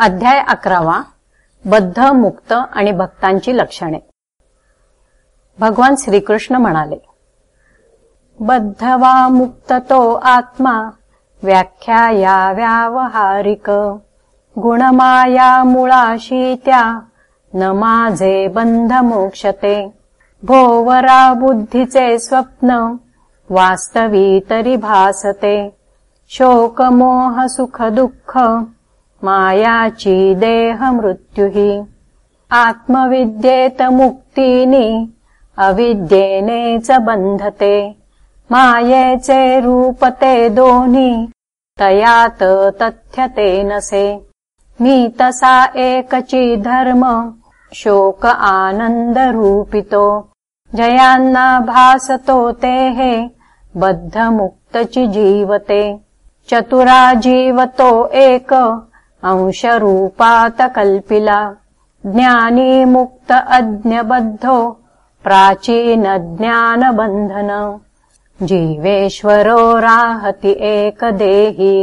अध्याय अकरावा बद्ध मुक्त आणि भक्तांची लक्षणे. भगवान श्रीकृष्ण म्हणाले बद्ध वा मुक्त तो आत्मा व्याख्या या व्यावहारिक गुणमाया मुळाशी त्या न माझे बंध मोक्षते. भोवरा बुद्धीचे स्वप्न वास्तवी तरी भासते. शोक मोह सुख दुःख मायाची देह मृत्युही आत्मविद्येत मुक्तीनी अविद्येनेच बंधते मायेचे रूप ते दोन्ही तयात तथ्यते नसे। मी तसा एकची धर्म शोक आनंद रूपितो जयांना भासतो ते हे बद्ध मुक्तची जीवते। चतुरा जीवतो एक अंशरूपात कल्पिला ज्ञानी मुक्त अज्ञबद्धो प्राचीन ज्ञानबन्धन। जीवेश्वरो राहति एकदेही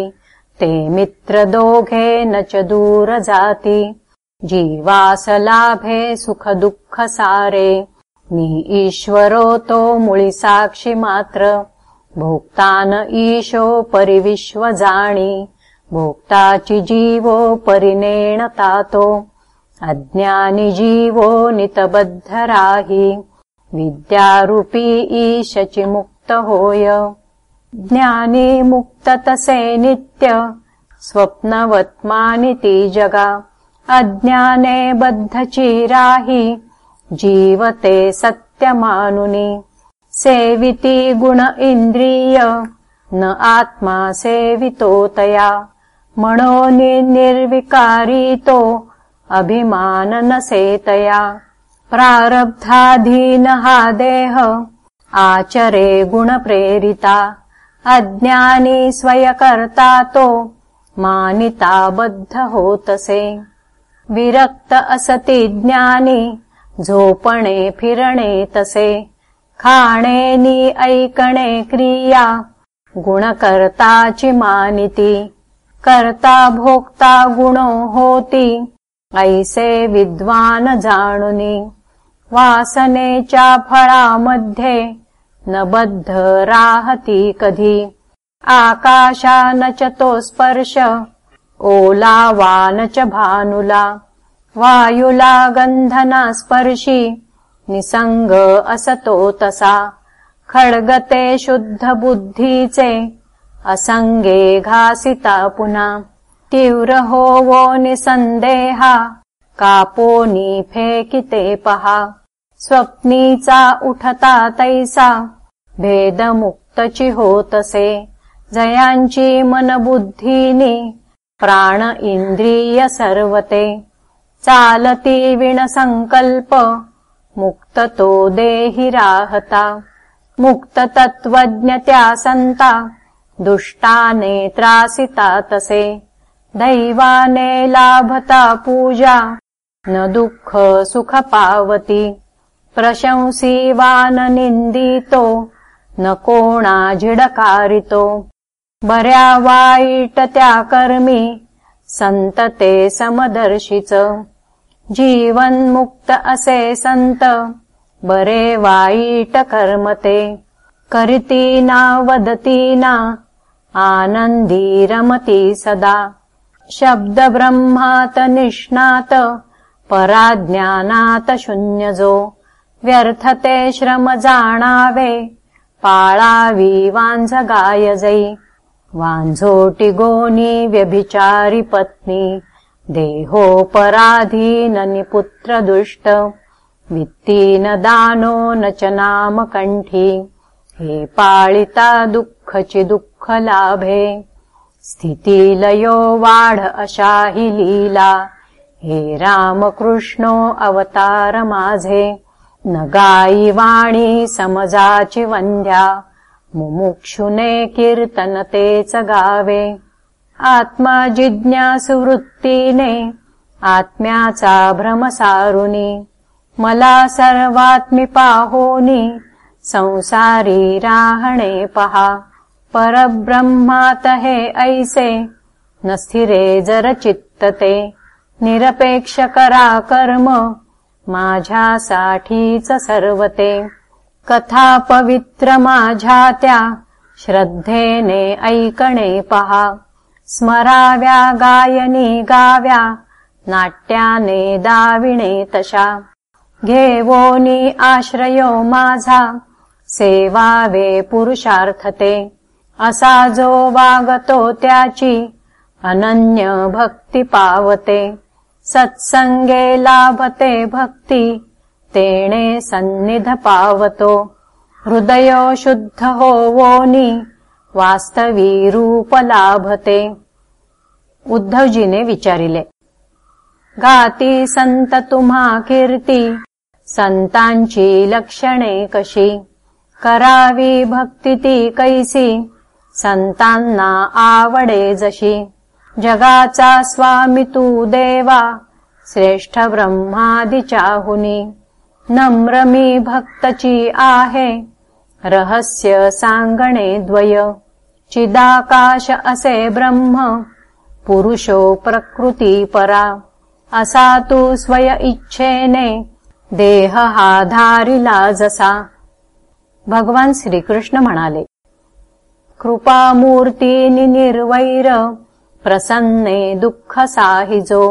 ते मित्र दोघे न च दूरजाति। जीवासलाभे सुख दुःख सारे नि ईश्वरो तो मुळि साक्षि मात्र भोक्तान ईशो परिविश्वजाणि भोक्ताचि जीवो परिणेणतातो अज्ञानि जीवो नितबद्धराहि विद्यारूपी ईशचि मुक्त होय ज्ञानी मुक्ततसे नित्य स्वप्नवत्मानिति जगा अज्ञाने बद्धचिराहि जीवते सत्यमानुनि। सेविति गुण इन्द्रिय न आत्मा सेवितोतया निर्विकारीतो अभिमान न सेतया देह आचरे गुणप्रेरिता अज्ञानी स्वयकर्ता तो मानिता बद्ध होतसे। विरक्त असति ज्ञानी झोपणे फिरणे तसे। खाणे ऐकणे क्रिया गुणकर्ताची मानिती कर्ता भोक्ता गुणो होती ऐसे विद्वान जाणुनी। वासनेच्या फळामध्ये न बद्ध राहती कधी। आकाशा न च तो स्पर्श ओला वा च भानुला। वायुला गंधना स्पर्शी निसंग असतो तसा। खड्गते शुद्ध बुद्धीचे असंगे घासिता पुन्हा तीव्र होवो निसंदेहा कापोनी फेकिते पहा स्वप्नीचा उठता तैसा। भेदमुक्तची होतसे जयांची मनबुद्धीनी। प्राण इंद्रिय सर्वते। चालती विणसंकल्प मुक्त तो देहि राहता। मुक्त तत्त्वज्ञत्या सन्ता दुष्टाने त्रासिता तसे दैवाने लाभता पूजा न दुःख सुख पावती प्रशंसीवान निन्दितो न कोणा झिडकारितो। बर्या वाईट त्या कर्मी सन्तते समदर्शिच। जीवन्मुक्त असे सन्त बरे वाईट कर्मते करितीना वदतीना आनन्दी रमति सदा। शब्दब्रह्मात निष्णात पराज्ञानात शून्यजो व्यर्थते श्रम जाणावे पाळावी वांझ गायजै वांझोटी गोनी व्यभिचारी पत्नी देहोपराधीननि पुत्र दुष्ट वित्तीन दानो न च नाम कण्ठी हे पाळिता दुःखचि दुःख लाभे स्थितिलयो वाढ अशाहि लीला. हे रामकृष्णो अवतार माझे न गायी वाणी समजाची वंद्या मुमुक्षुने कीर्तन तेच गावे. आत्मा जिज्ञासु आत्म्याचा भ्रमसारुनी मला सर्वात्मी पाहोनी संसारी राहणे पहा परब्रह्मात हे ऐसे न स्थिरे जर चित्तते निरपेक्ष करा कर्म माझ्यासाठीच सर्वते। कथा पवित्र माझ्या त्या श्रद्धेने ऐकणे पहा स्मराव्या गायनी गाव्या नाट्याने दाविणे तशा। घेवोनी आश्रयो माझा सेवावे पुरुषार्थते. असा जो वागतो त्याची अनन्य भक्ती पावते. सत्संगे लाभते भक्ती तेणे सन्निध पावतो. हृदय शुद्ध होवोनी वास्तवी रूप लाभते. उद्धवजीने विचारिले गाती संत तुम्हा कीर्ती संतांची लक्षणे कशी? करावी भक्ती कैसी? संतांना आवडे जशी। जगाचा स्वामी तू देवा श्रेष्ठ ब्रह्मादिचाहुनी नम्र मी भक्तची आहे रहस्य सांगणे द्वय। चिदाकाश असे ब्रह्म पुरुषो प्रकृती परा। असा तू स्वय इच्छेने देह हा धारिला जसा भगवान श्रीकृष्ण म्हणाले कृपामूर्तीनि निर्वैर प्रसन्ने दुःख साहिजो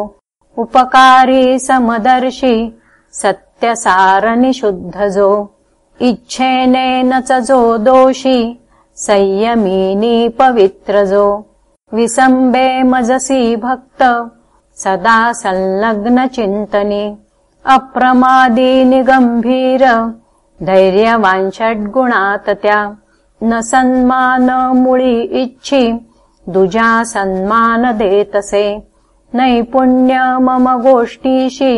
उपकारी समदर्शी सत्यसारनि शुद्धजो इच्छेने न जो दोषी संयमीनी पवित्रजो विसंबे मजसी भक्त सदा संलग्न चिन्तनि अप्रमादीनि षड्गुणातत्या न सन्मान मुळी इच्छी दुजा सन्मान देतसे नैपुण्य मम गोष्टीशी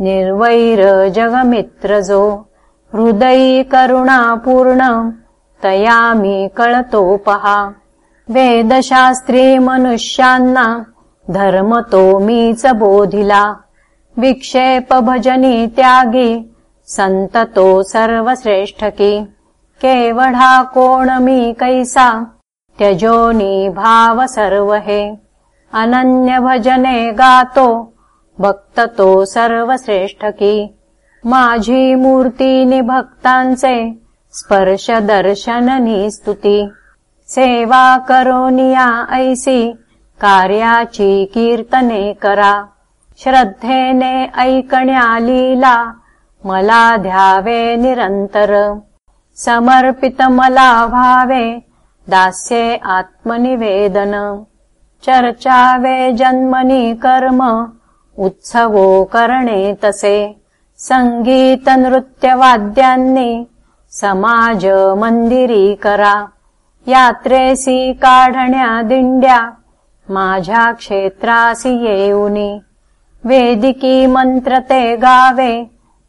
निर्वैर जगमित्रजो हृदयी करुणापूर्ण तयामी कळतोपहा वेदशास्त्री मनुष्यान्ना धर्म तो मीच बोधिला। विक्षेप भजनी त्यागी संततो सर्वश्रेष्ठकी। केवढा कोण मी कैसा त्यजोनी भाव सर्व हे अनन्य भजने गातो। भक्ततो सर्वश्रेष्ठकी। माझी मूर्तीनि भक्तांचे स्पर्श दर्शननी स्तुती सेवा करोनिया ऐसी। कार्याची कीर्तने करा। श्रद्धेने ऐकण्या लीला मला ध्यावे निरंतर समर्पित मला भावे दास्ये आत्मनिवेदन। चर्चावे जन्मनी कर्म उत्सवो करणे तसे। संगीत नृत्यवाद्यांनी समाज मंदिरी करा। यात्रेसी काढण्या दिंड्या माझ्या क्षेत्रासी येऊनी। वेदिकी मंत्र ते गावे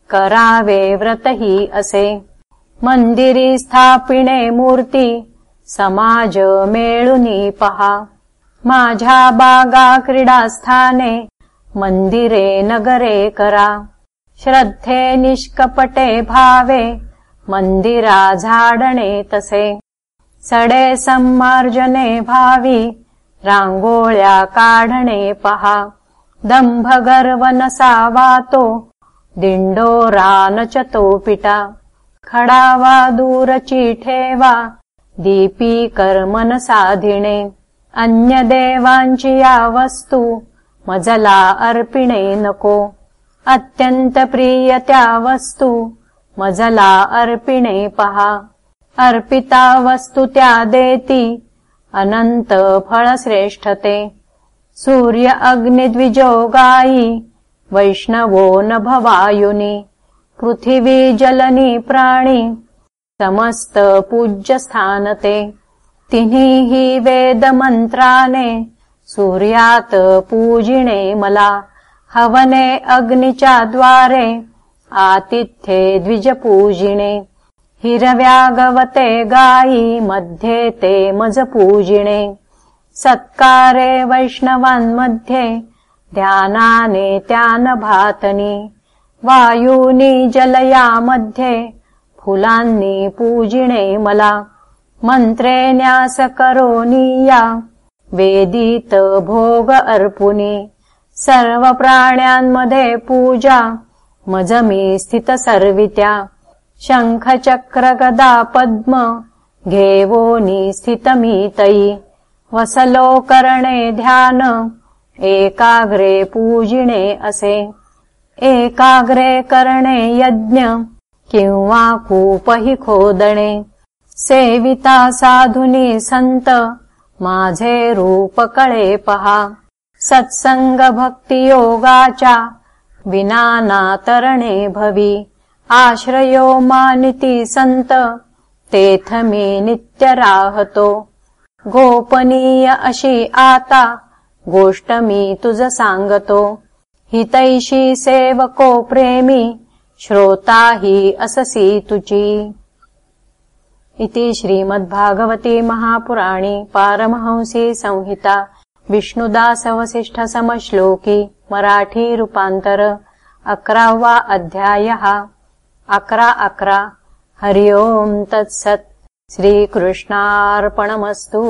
करावे व्रतही असे। मंदिरी स्थापिणे मूर्ती समाज मेळुनी पहा। माझ्या बागा क्रीडास्थाने मंदिरे नगरे करा। श्रद्धे निष्कपटे भावे मंदिरा झाडणे तसे। सडे सम्मार्जने भावी रांगोळ्या काढणे पहा। दंभ गर्व नसावातो दिंडोरा नचतो पिटा खडावा दूरची ठेवा दीपी कर्मन साधिणे। अन्य देवांची या वस्तू मजला अर्पिणे नको। अत्यंत प्रिय त्या वस्तू मजला अर्पिणे पहा। अर्पिता वस्तु त्या देती अनंत फळ श्रेष्ठते। सूर्य अग्निद्विजो गायी वैष्णवो न भवायुनी पृथिवी जलनी प्राणी समस्त पूज्य स्थानते तिन्ही हि वेद मंत्राने सूर्यात पूजिणे मला हवने अग्निच्या द्वारे आतिथ्ये द्विज पूजिणे हिरव्यागवते गायी मध्ये ते मज पूजिणे सत्कारे वैष्णवान्मध्ये ध्यानाने त्यान भातनी वायूनी जलया मध्ये फुलांनी पूजिणे मला। मंत्रे न्यास करोनीया वेदीत भोग अर्पुनी। सर्वप्राण्यान्मध्ये पूजा। मजमी स्थित सर्वित्या। शङ्खचक्रगदा पद्म। घेवो निस्थितमीतयि वसलोकरणे ध्यान एकाग्रे पूजिणे असे। एकाग्रे करणे यज्ञ। किंवा कूपहि खोदणे। सेविता साधुनी संत माझे रूप कळे पहा। सत्संग भक्ति योगाचा विना नातरणे भवी। आश्रयो मानिति संत तेथ मे नित्य राहतो गोपनीय अशी आता गोष्ट मी तुझ सांगतो हितैषी सेवको प्रेमी श्रोता हि अससी तुची इति श्रीमद्भागवती महापुराणी पारमहंसी संहिता विष्णुदासवसिष्ठसमश्लोकी मराठी रूपान्तर अकरावा अध्यायः। अकरा अकरा। हरि ओम् तत्सत्। श्रीकृष्णार्पणमस्तु